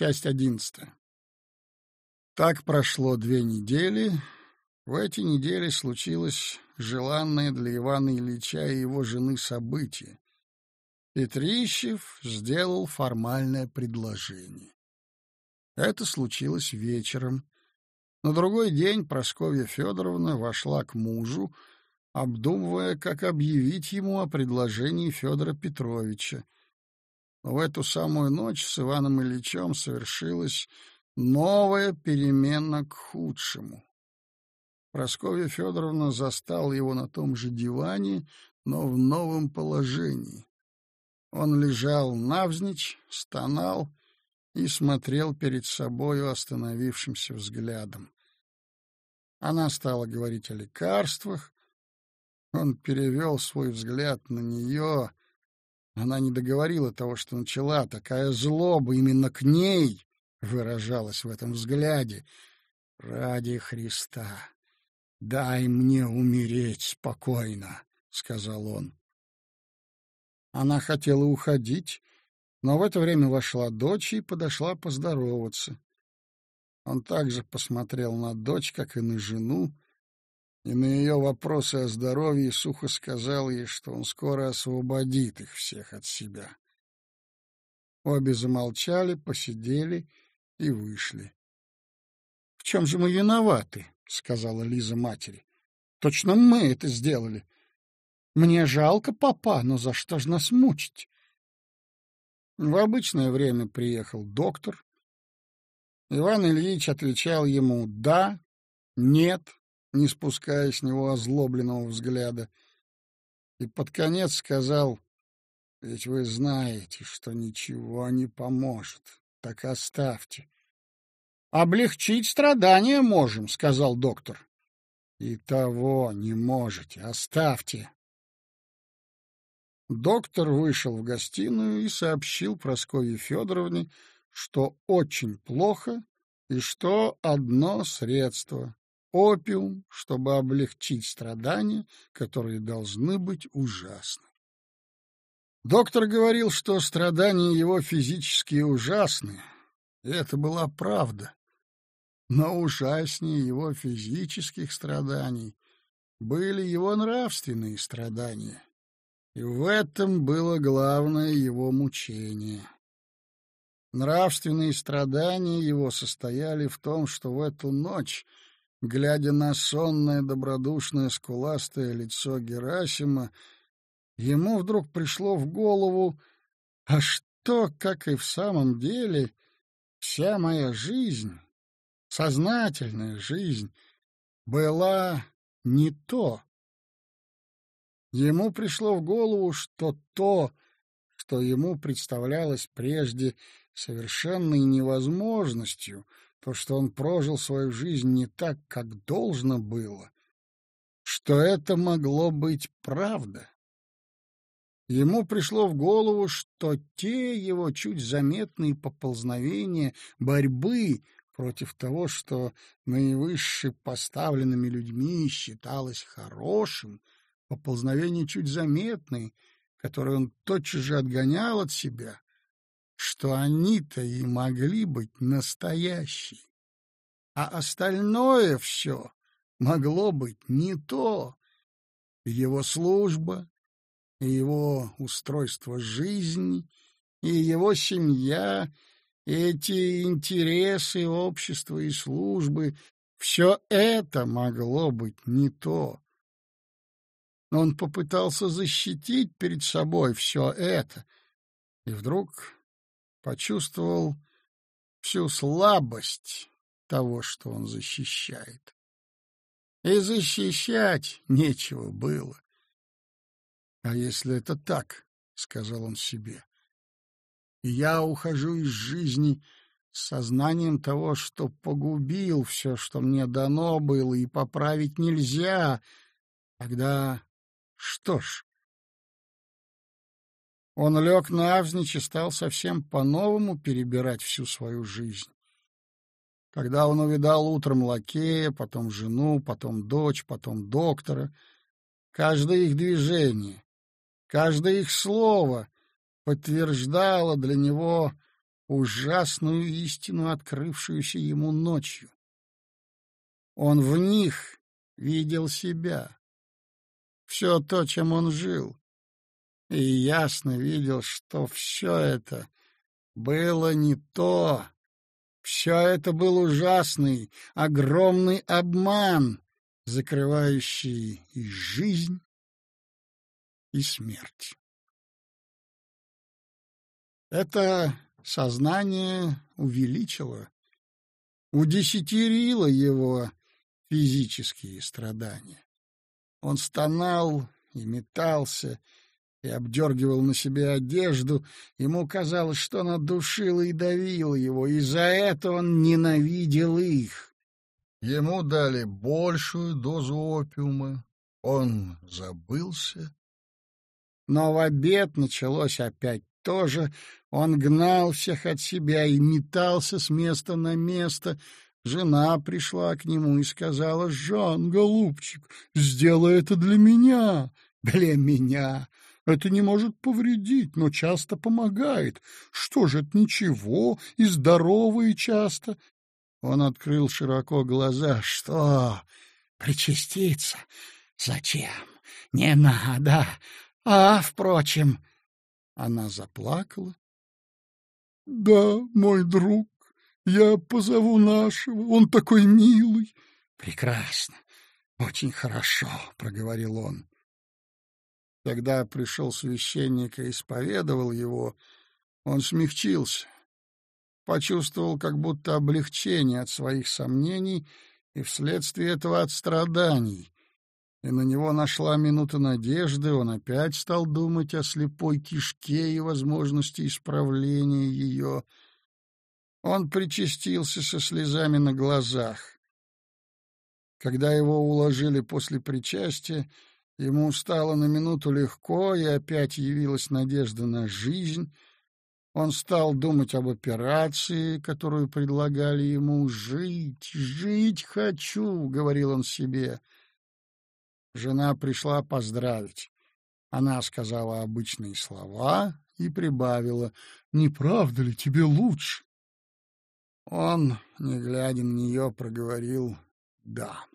Часть одиннадцатая. Так прошло две недели. В эти недели случилось желанное для Ивана Ильича и его жены событие. Петрищев сделал формальное предложение. Это случилось вечером. На другой день Прасковья Федоровна вошла к мужу, обдумывая, как объявить ему о предложении Федора Петровича. В эту самую ночь с Иваном Ильичем совершилась новая перемена к худшему. Прасковья Федоровна застала его на том же диване, но в новом положении. Он лежал навзничь, стонал и смотрел перед собою остановившимся взглядом. Она стала говорить о лекарствах. Он перевел свой взгляд на нее. Она не договорила того, что начала. Такая злоба именно к ней выражалась в этом взгляде. «Ради Христа, дай мне умереть спокойно», — сказал он. Она хотела уходить, но в это время вошла дочь и подошла поздороваться. Он также посмотрел на дочь, как и на жену, и на ее вопросы о здоровье сухо сказал ей, что он скоро освободит их всех от себя. Обе замолчали, посидели и вышли. — В чем же мы виноваты? — сказала Лиза матери. — Точно мы это сделали. Мне жалко папа, но за что ж нас мучить? В обычное время приехал доктор. Иван Ильич отвечал ему «да», «нет», не спуская с него озлобленного взгляда, и под конец сказал «Ведь вы знаете, что ничего не поможет, так оставьте». «Облегчить страдания можем», — сказал доктор. «И того не можете, оставьте», Доктор вышел в гостиную и сообщил Прасковье Федоровне, что очень плохо и что одно средство — опиум, чтобы облегчить страдания, которые должны быть ужасны. Доктор говорил, что страдания его физически ужасны, и это была правда. Но ужаснее его физических страданий были его нравственные страдания — и в этом было главное его мучение. Нравственные страдания его состояли в том, что в эту ночь, глядя на сонное, добродушное, скуластое лицо Герасима, ему вдруг пришло в голову, а что, как и в самом деле, вся моя жизнь, сознательная жизнь, была не то, Ему пришло в голову, что то, что ему представлялось прежде совершенной невозможностью, то, что он прожил свою жизнь не так, как должно было, что это могло быть правда. Ему пришло в голову, что те его чуть заметные поползновения борьбы против того, что наивысше поставленными людьми считалось хорошим, поползновения чуть заметные, которые он тотчас же отгонял от себя, что они-то и могли быть настоящие. А остальное все могло быть не то. Его служба, его устройство жизни, и его семья, и эти интересы общества и службы — все это могло быть не то. Он попытался защитить перед собой все это, и вдруг почувствовал всю слабость того, что он защищает. И защищать нечего было. «А если это так?» — сказал он себе. «Я ухожу из жизни с сознанием того, что погубил все, что мне дано было, и поправить нельзя. Тогда что ж... Он лег навзничь и стал совсем по-новому перебирать всю свою жизнь. Когда он увидал утром лакея, потом жену, потом дочь, потом доктора, каждое их движение, каждое их слово подтверждало для него ужасную истину, открывшуюся ему ночью. Он в них видел себя, все то, чем он жил, и ясно видел, что все это было не то. Все это был ужасный, огромный обман, закрывающий и жизнь, и смерть. Это сознание увеличило, удесятерило его физические страдания. Он стонал и метался, и обдергивал на себе одежду. Ему казалось, что она душила и давила его, и за это он ненавидел их. Ему дали большую дозу опиума. Он забылся. Но в обед началось опять то же. Он гнал всех от себя и метался с места на место. Жена пришла к нему и сказала, «Жан, голубчик, сделай это для меня». «Для меня? Это не может повредить, но часто помогает. Что же это ничего, и здорово, и часто. Он открыл широко глаза. Что? Причаститься? Зачем? Не надо. А, впрочем... Она заплакала. — Да, мой друг, я позову нашего, он такой милый. — Прекрасно, очень хорошо, — проговорил он. Когда пришел священник и исповедовал его, он смягчился, почувствовал как будто облегчение от своих сомнений и вследствие этого от страданий, и на него нашла минута надежды, он опять стал думать о слепой кишке и возможности исправления ее. Он причастился со слезами на глазах. Когда его уложили после причастия, Ему стало на минуту легко, и опять явилась надежда на жизнь. Он стал думать об операции, которую предлагали ему. «Жить, жить хочу», — говорил он себе. Жена пришла поздравить. Она сказала обычные слова и прибавила, «Не правда ли тебе лучше?» Он, не глядя на нее, проговорил «да».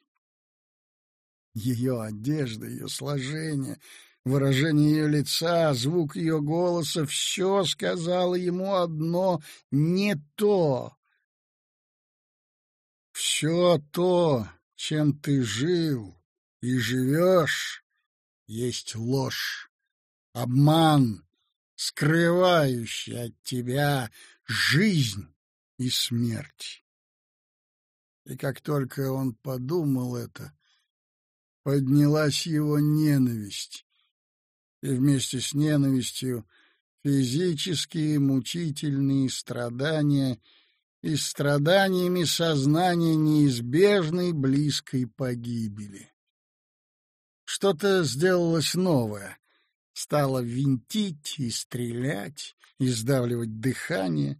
Ее одежда, ее сложение, выражение ее лица, звук ее голоса — все сказало ему одно — не то. Все то, чем ты жил и живешь, есть ложь, обман, скрывающий от тебя жизнь и смерть. И как только он подумал это, поднялась его ненависть, и вместе с ненавистью физические мучительные страдания и страданиями сознания неизбежной близкой погибели. Что-то сделалось новое, стало винтить и стрелять, и сдавливать дыхание.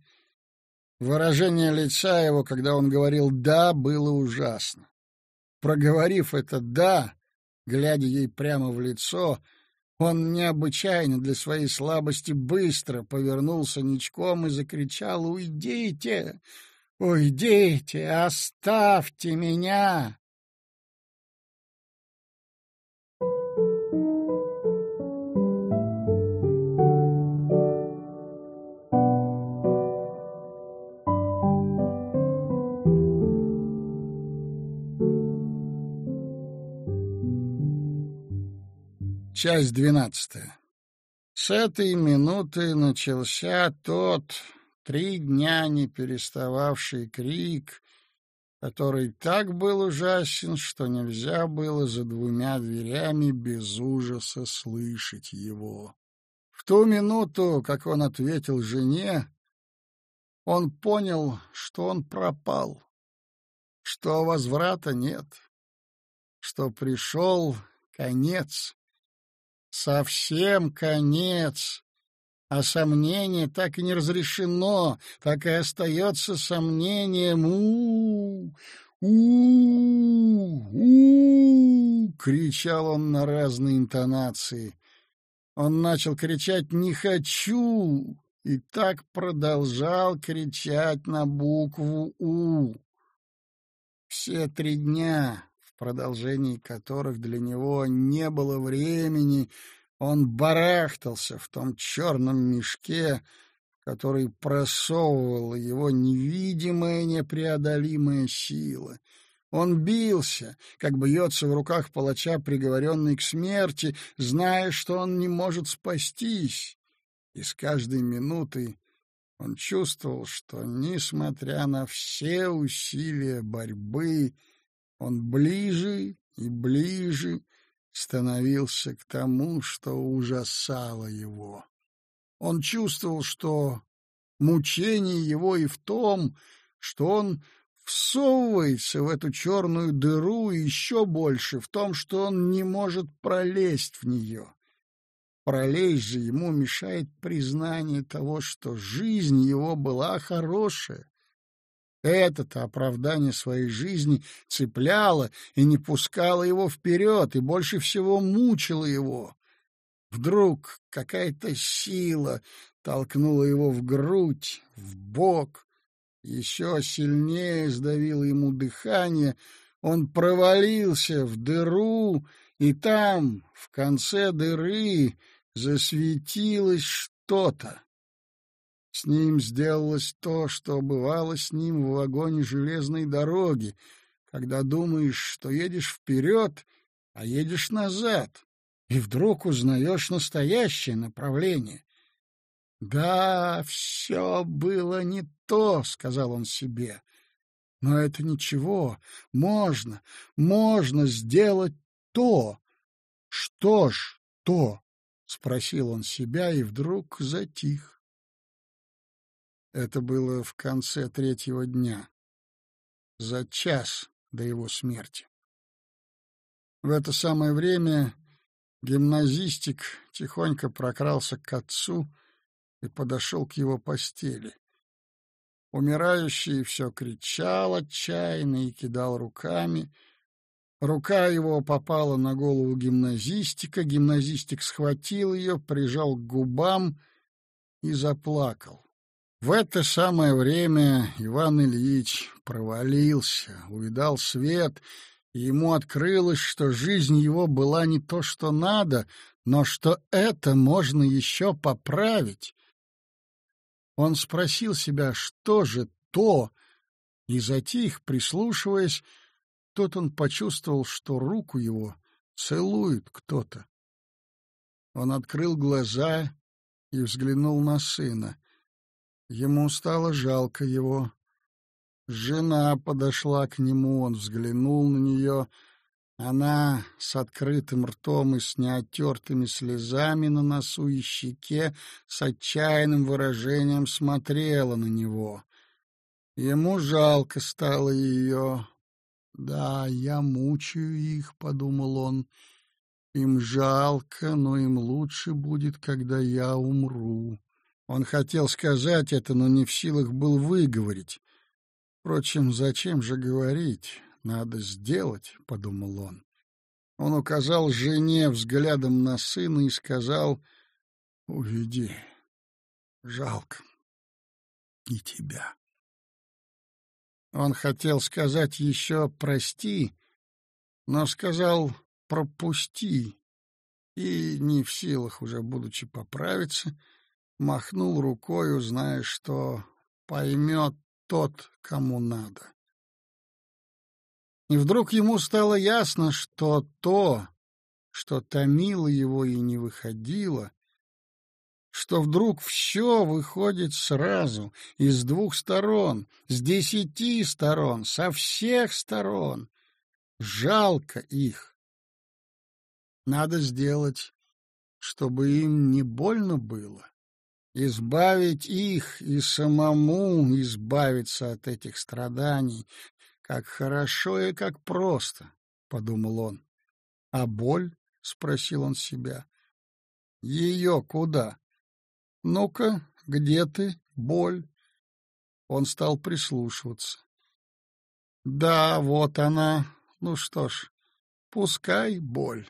Выражение лица его, когда он говорил «да», было ужасно. Проговорив это «да», глядя ей прямо в лицо, он необычайно для своей слабости быстро повернулся ничком и закричал «Уйдите! Уйдите! Оставьте меня!» Часть двенадцатая. С этой минуты начался тот три дня не перестававший крик, который так был ужасен, что нельзя было за двумя дверями без ужаса слышать его. В ту минуту, как он ответил жене, он понял, что он пропал, что возврата нет, что пришел конец Совсем конец. А сомнение так и не разрешено, так и остается сомнением. у у у кричал он на разные интонации. Он начал кричать «не хочу», и так продолжал кричать на букву «У». Все три дня, в продолжении которых для него не было времени, он барахтался в том черном мешке, который просовывала его невидимая непреодолимая сила. Он бился, как бьется в руках палача, приговоренный к смерти, зная, что он не может спастись. И с каждой минутой он чувствовал, что, несмотря на все усилия борьбы, он ближе и ближе становился к тому, что ужасало его. Он чувствовал, что мучение его и в том, что он всовывается в эту черную дыру еще больше в том, что он не может пролезть в нее. Пролезть же ему мешает признание того, что жизнь его была хорошая. Это-то оправдание своей жизни цепляло и не пускало его вперед, и больше всего мучило его. Вдруг какая-то сила толкнула его в грудь, в бок, еще сильнее сдавила ему дыхание, он провалился в дыру, и там, в конце дыры, засветилось что-то. С ним сделалось то, что бывало с ним в вагоне железной дороги, когда думаешь, что едешь вперед, а едешь назад и вдруг узнаешь настоящее направление. «Да, все было не то», — сказал он себе. «Но это ничего. Можно, можно сделать то. Что ж то?» — спросил он себя и вдруг затих. Это было в конце третьего дня, за час до его смерти. В это самое время Гимназистик тихонько прокрался к отцу и подошел к его постели. Умирающий все кричал отчаянно и кидал руками. Рука его попала на голову гимназистика, гимназистик схватил ее, прижал к губам и заплакал. В это самое время Иван Ильич провалился, увидал свет — и ему открылось, что жизнь его была не то, что надо, но что это можно еще поправить. Он спросил себя, что же то, и затих, прислушиваясь, тут он почувствовал, что руку его целует кто-то. Он открыл глаза и взглянул на сына. Ему стало жалко его. Жена подошла к нему, он взглянул на нее. Она с открытым ртом и с неотертыми слезами на носу и щеке с отчаянным выражением смотрела на него. Ему жалко стало ее. «Да, я мучаю их», — подумал он. «Им жалко, но им лучше будет, когда я умру». Он хотел сказать это, но не в силах был выговорить. Впрочем, зачем же говорить? Надо сделать, — подумал он. Он указал жене взглядом на сына и сказал, — Уведи, жалко и тебя. Он хотел сказать еще «прости», но сказал «пропусти», и, не в силах уже будучи поправиться, махнул рукою, зная, что поймет тот, кому надо. И вдруг ему стало ясно, что то, что томило его и не выходило, что вдруг все выходит сразу, из двух сторон, с десяти сторон, со всех сторон. Жалко их. Надо сделать, чтобы им не больно было избавить их и самому избавиться от этих страданий. Как хорошо и как просто, — подумал он. — А боль? — спросил он себя. — Ее куда? Ну-ка, где ты, боль? Он стал прислушиваться. Да, вот она. Ну что ж, пускай боль.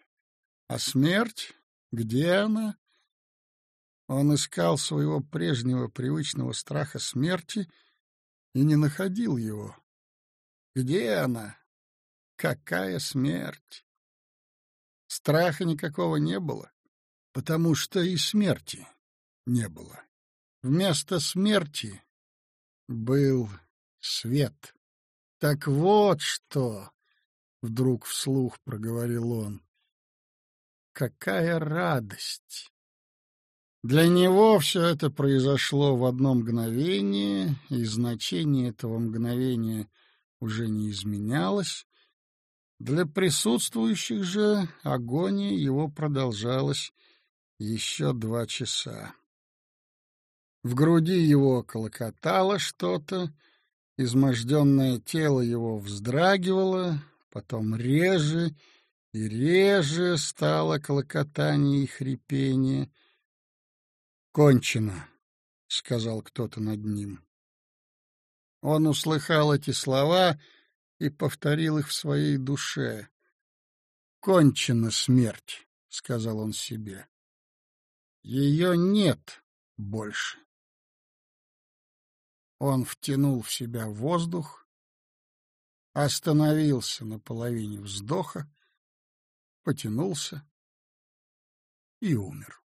А смерть? Где она? Он искал своего прежнего привычного страха смерти и не находил его. Где она? Какая смерть? Страха никакого не было, потому что и смерти не было. Вместо смерти был свет. Так вот что, вдруг вслух проговорил он. Какая радость! Для него все это произошло в одно мгновение, и значение этого мгновения уже не изменялось. Для присутствующих же агония его продолжалась еще два часа. В груди его колокотало что-то, изможденное тело его вздрагивало, потом реже и реже стало колокотание и хрипение. «Кончено», — сказал кто-то над ним. Он услыхал эти слова и повторил их в своей душе. «Кончена смерть», — сказал он себе. «Ее нет больше». Он втянул в себя воздух, остановился на половине вздоха, потянулся и умер.